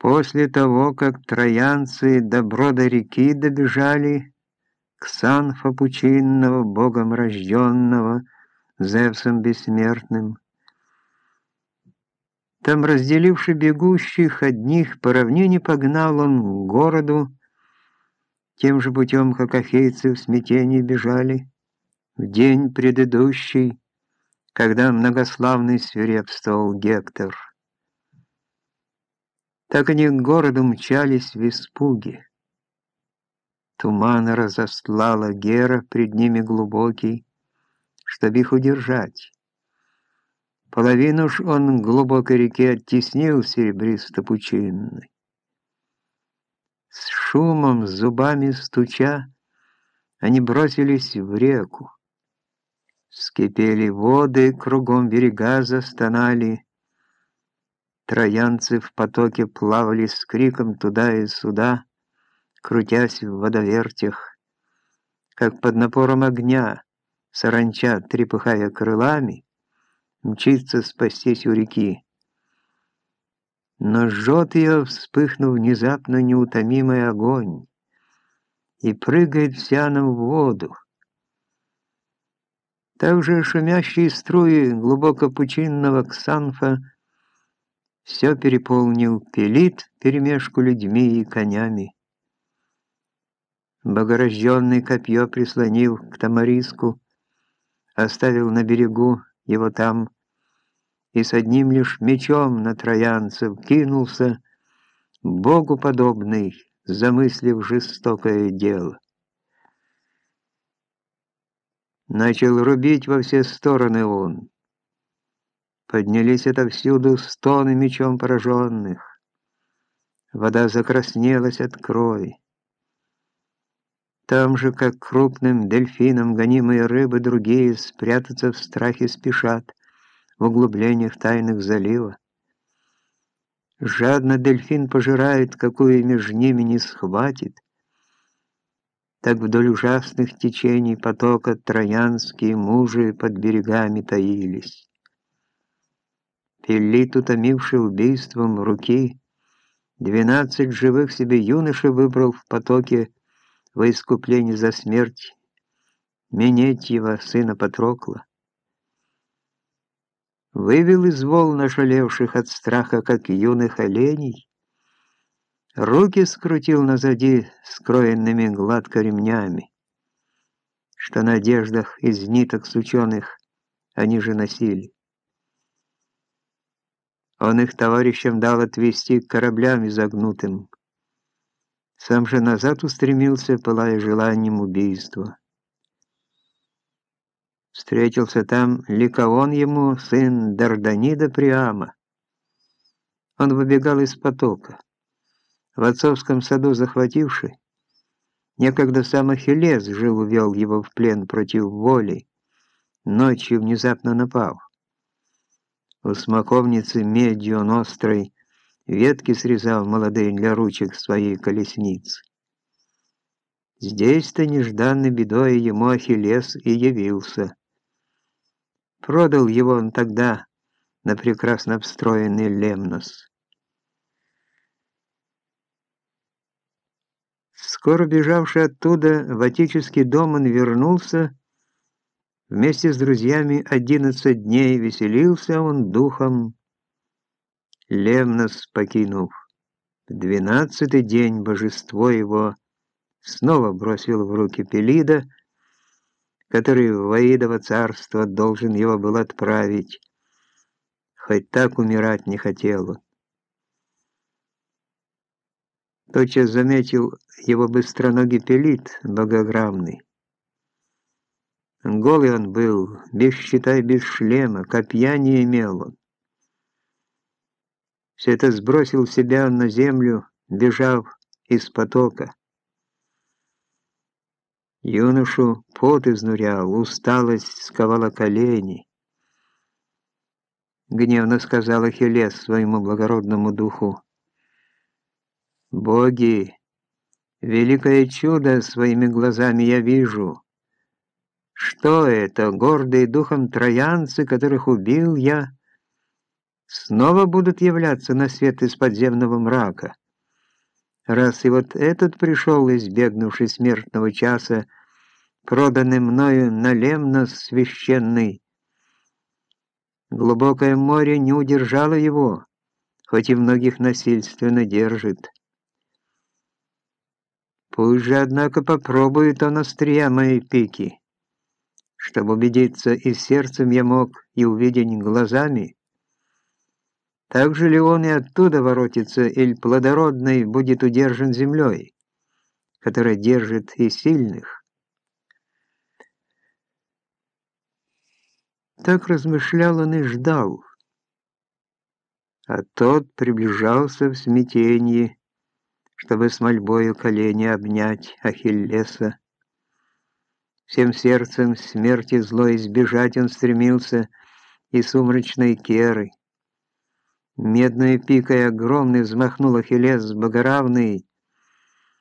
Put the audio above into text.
После того, как троянцы до брода реки добежали, к Санфа пучинного, богом рожденного, Зевсом бессмертным, там, разделивши бегущих, одних по равнине погнал он к городу, тем же путем, как ахейцы в смятении бежали, в день предыдущий, когда многославный свирепствовал Гектор. Так они к городу мчались в испуге. Туман разослала Гера пред ними глубокий, чтоб их удержать. Половину ж он глубокой реке оттеснил серебристо-пучинной. С шумом, зубами стуча, они бросились в реку. Скипели воды, кругом берега застонали, Троянцы в потоке плавали с криком туда и сюда, крутясь в водовертях, как под напором огня, саранча, трепыхая крылами, мчится спастись у реки. Но жжет ее, вспыхнув внезапно неутомимый огонь, и прыгает вся она в воду. Также шумящие струи глубоко пучинного ксанфа все переполнил пелит перемешку людьми и конями. Богорожденный копье прислонил к тамариску, оставил на берегу его там, и с одним лишь мечом на троянцев кинулся, Богу подобный, замыслив жестокое дело. Начал рубить во все стороны он, Поднялись отовсюду стоны мечом пораженных. Вода закраснелась от крови. Там же, как крупным дельфином гонимые рыбы другие спрятаться в страхе спешат в углублениях тайных залива. Жадно дельфин пожирает, какую между ними не схватит. Так вдоль ужасных течений потока троянские мужи под берегами таились. Пелит, утомивший убийством руки, двенадцать живых себе юношей выбрал в потоке во искупление за смерть Менетьева, сына Патрокла. Вывел из волн ошалевших от страха, как юных оленей, руки скрутил назади скроенными гладко ремнями, что на одеждах из ниток сученых они же носили. Он их товарищам дал отвести к кораблям изогнутым. Сам же назад устремился, пылая желанием убийства. Встретился там Ликаон ему, сын Дарданида Приама. Он выбегал из потока. В отцовском саду захвативший, некогда сам Ахиллес жил увел его в плен против воли, ночью внезапно напав. У смоковницы медью он острой ветки срезал молодые для ручек своей колесницы. Здесь-то нежданной бедой ему Ахиллес и явился. Продал его он тогда на прекрасно обстроенный Лемнос. Скоро бежавший оттуда в отеческий дом он вернулся Вместе с друзьями одиннадцать дней веселился он духом, Лемнос покинув. Двенадцатый день божество его снова бросил в руки Пелида, который в Ваидово царство должен его был отправить, хоть так умирать не хотел он. Тотчас заметил его быстроногий Пелид, богограммный. Голый он был, без щита и без шлема, копья не имел он. Все это сбросил себя на землю, бежав из потока. Юношу пот изнурял, усталость сковала колени. Гневно сказал Ахиллес своему благородному духу. «Боги, великое чудо своими глазами я вижу». Что это, гордые духом троянцы, которых убил я? снова будут являться на свет из подземного мрака. Раз и вот этот пришел, избегнувший смертного часа, проданный мною налемно священный, глубокое море не удержало его, хоть и многих насильственно держит. Пусть же, однако, попробует он острия моей пики, чтобы убедиться и сердцем я мог, и увидеть глазами, так же ли он и оттуда воротится, или плодородный будет удержан землей, которая держит и сильных? Так размышлял он и ждал. А тот приближался в смятении, чтобы с мольбою колени обнять Ахиллеса. Всем сердцем смерти злой избежать он стремился и сумрачной керы. Медной пикой огромный взмахнул Ахиллес богоравный,